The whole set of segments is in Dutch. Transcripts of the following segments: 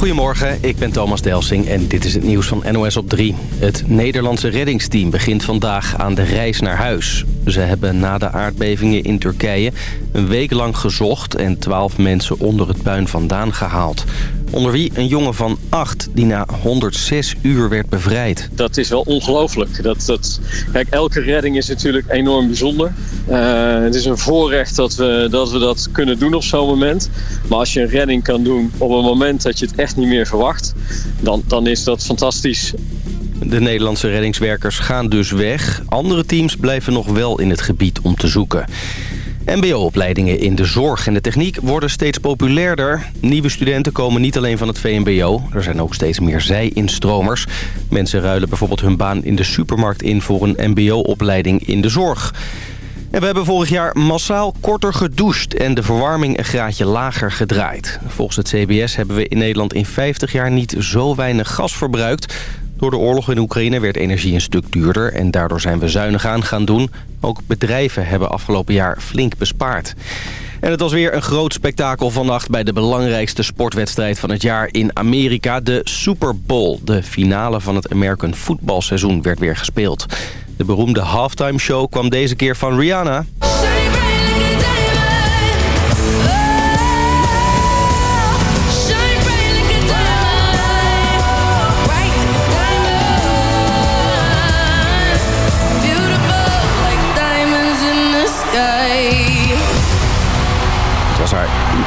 Goedemorgen, ik ben Thomas Delsing en dit is het nieuws van NOS op 3. Het Nederlandse reddingsteam begint vandaag aan de reis naar huis. Ze hebben na de aardbevingen in Turkije een week lang gezocht... en twaalf mensen onder het puin vandaan gehaald. Onder wie een jongen van acht die na 106 uur werd bevrijd. Dat is wel ongelooflijk. Dat, dat, kijk, elke redding is natuurlijk enorm bijzonder. Uh, het is een voorrecht dat we, dat we dat kunnen doen op zo'n moment. Maar als je een redding kan doen op een moment dat je het echt niet meer verwacht... dan, dan is dat fantastisch. De Nederlandse reddingswerkers gaan dus weg. Andere teams blijven nog wel in het gebied om te zoeken. MBO-opleidingen in de zorg en de techniek worden steeds populairder. Nieuwe studenten komen niet alleen van het VMBO. Er zijn ook steeds meer zij-instromers. Mensen ruilen bijvoorbeeld hun baan in de supermarkt in... voor een MBO-opleiding in de zorg. En we hebben vorig jaar massaal korter gedoucht en de verwarming een graadje lager gedraaid. Volgens het CBS hebben we in Nederland in 50 jaar niet zo weinig gas verbruikt. Door de oorlog in Oekraïne werd energie een stuk duurder en daardoor zijn we zuinig aan gaan doen. Ook bedrijven hebben afgelopen jaar flink bespaard. En het was weer een groot spektakel vannacht bij de belangrijkste sportwedstrijd van het jaar in Amerika. De Super Bowl, de finale van het American voetbalseizoen, werd weer gespeeld. De beroemde halftime show kwam deze keer van Rihanna.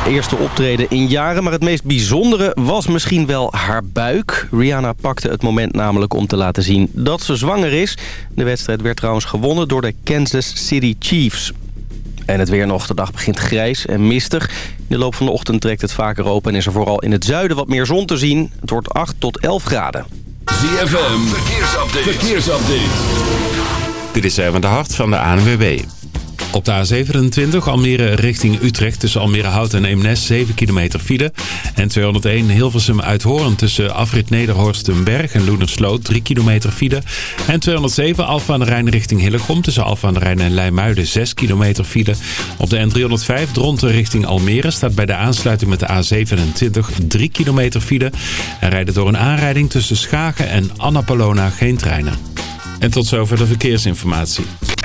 Eerste optreden in jaren, maar het meest bijzondere was misschien wel haar buik. Rihanna pakte het moment namelijk om te laten zien dat ze zwanger is. De wedstrijd werd trouwens gewonnen door de Kansas City Chiefs. En het weer nog. De dag begint grijs en mistig. In de loop van de ochtend trekt het vaker open en is er vooral in het zuiden wat meer zon te zien. Het wordt 8 tot 11 graden. ZFM, verkeersupdate. verkeersupdate. Dit is even de hart van de ANWB. Op de A27 Almere richting Utrecht tussen Almere Hout en Eemnes 7 kilometer file. En 201 Hilversum Uithoorn tussen Afrit Nederhorstenberg en Loenersloot 3 kilometer file. En 207 Alfa aan de Rijn richting Hillegom tussen Alfa aan de Rijn en Leimuiden 6 kilometer file. Op de N305 Dronten richting Almere staat bij de aansluiting met de A27 3 kilometer file. En rijden door een aanrijding tussen Schagen en Annapolona geen treinen. En tot zover de verkeersinformatie.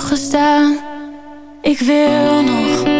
gestaan. Ik wil nog.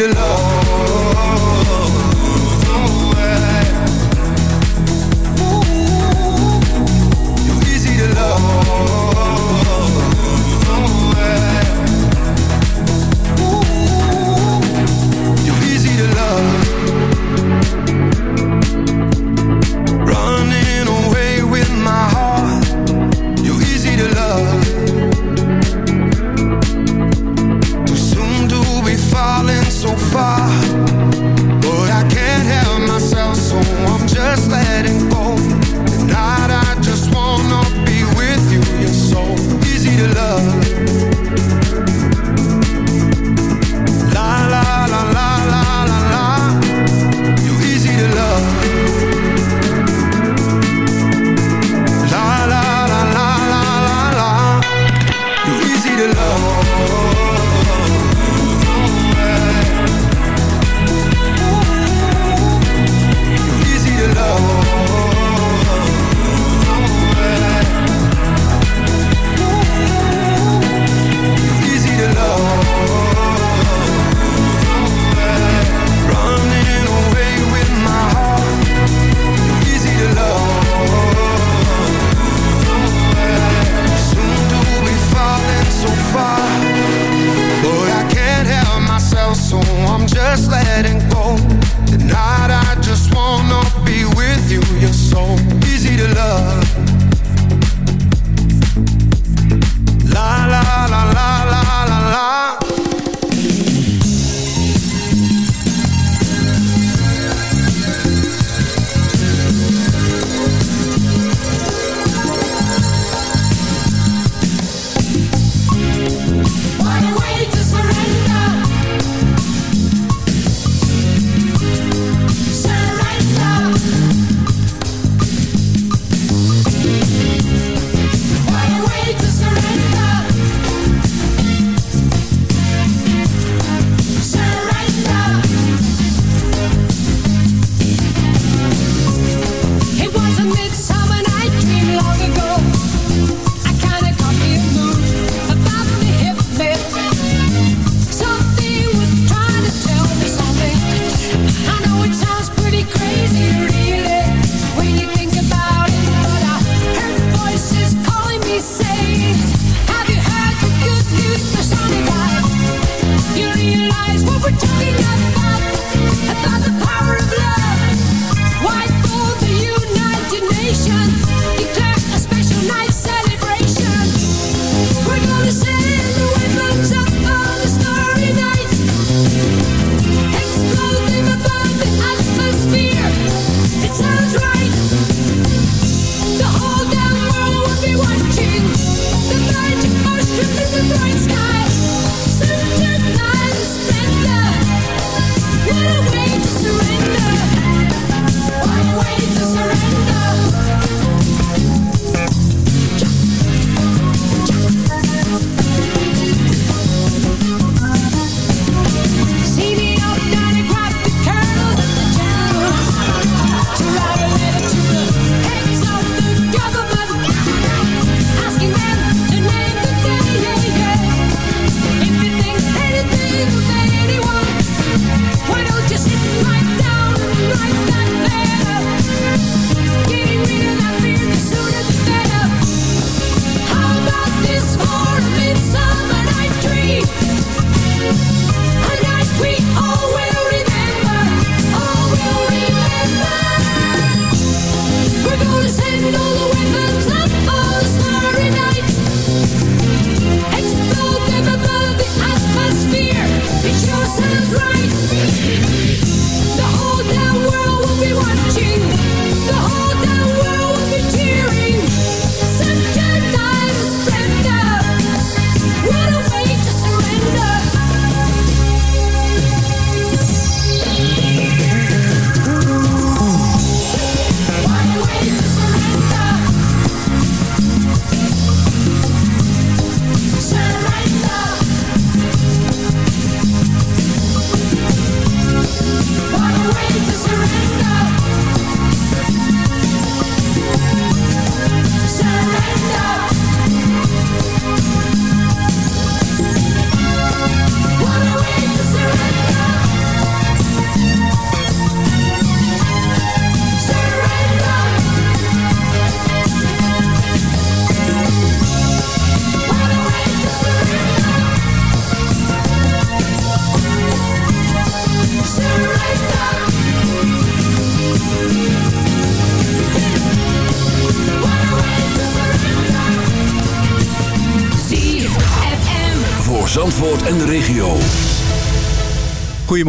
your love.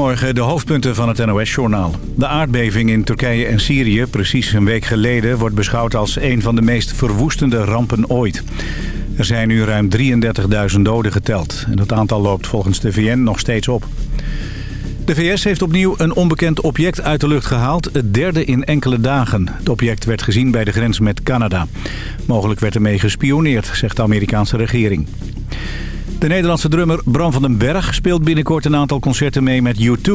Goedemorgen, de hoofdpunten van het NOS-journaal. De aardbeving in Turkije en Syrië, precies een week geleden... wordt beschouwd als een van de meest verwoestende rampen ooit. Er zijn nu ruim 33.000 doden geteld. En dat aantal loopt volgens de VN nog steeds op. De VS heeft opnieuw een onbekend object uit de lucht gehaald. Het derde in enkele dagen. Het object werd gezien bij de grens met Canada. Mogelijk werd ermee gespioneerd, zegt de Amerikaanse regering. De Nederlandse drummer Bram van den Berg speelt binnenkort een aantal concerten mee met U2.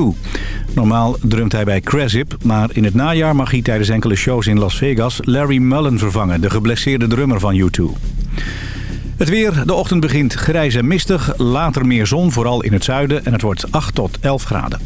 Normaal drumt hij bij Cresip, maar in het najaar mag hij tijdens enkele shows in Las Vegas Larry Mullen vervangen, de geblesseerde drummer van U2. Het weer, de ochtend begint grijs en mistig, later meer zon, vooral in het zuiden en het wordt 8 tot 11 graden.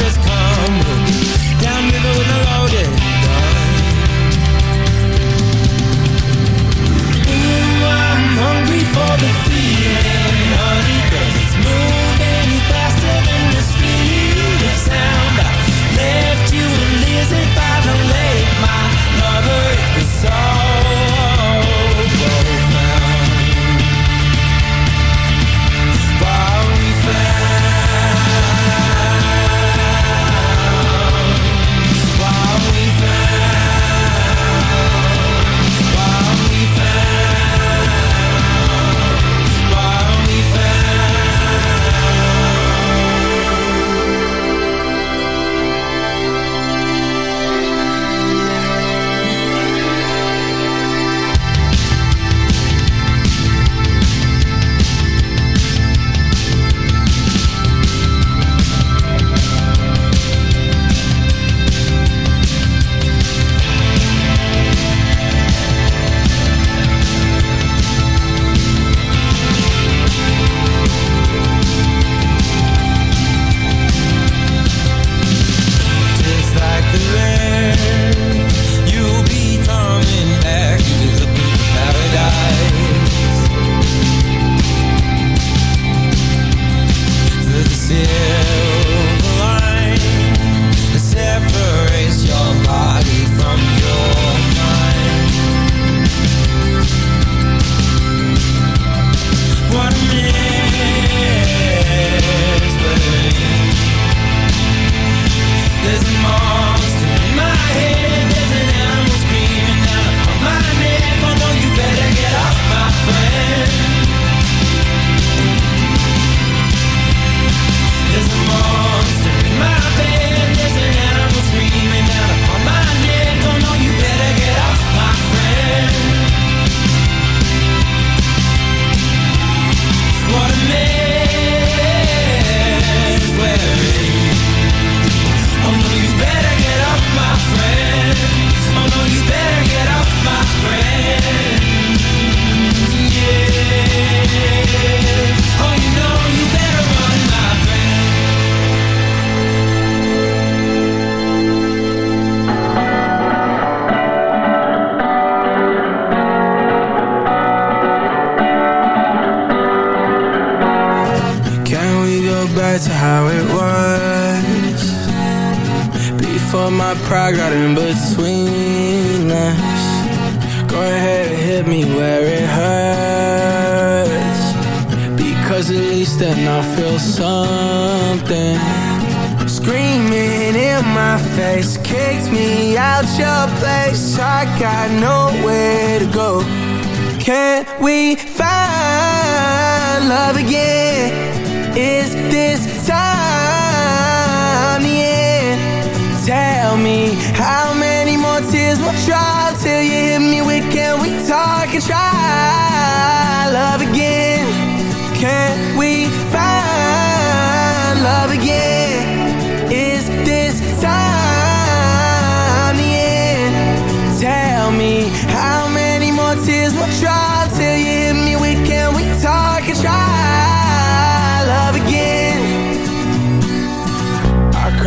Just come.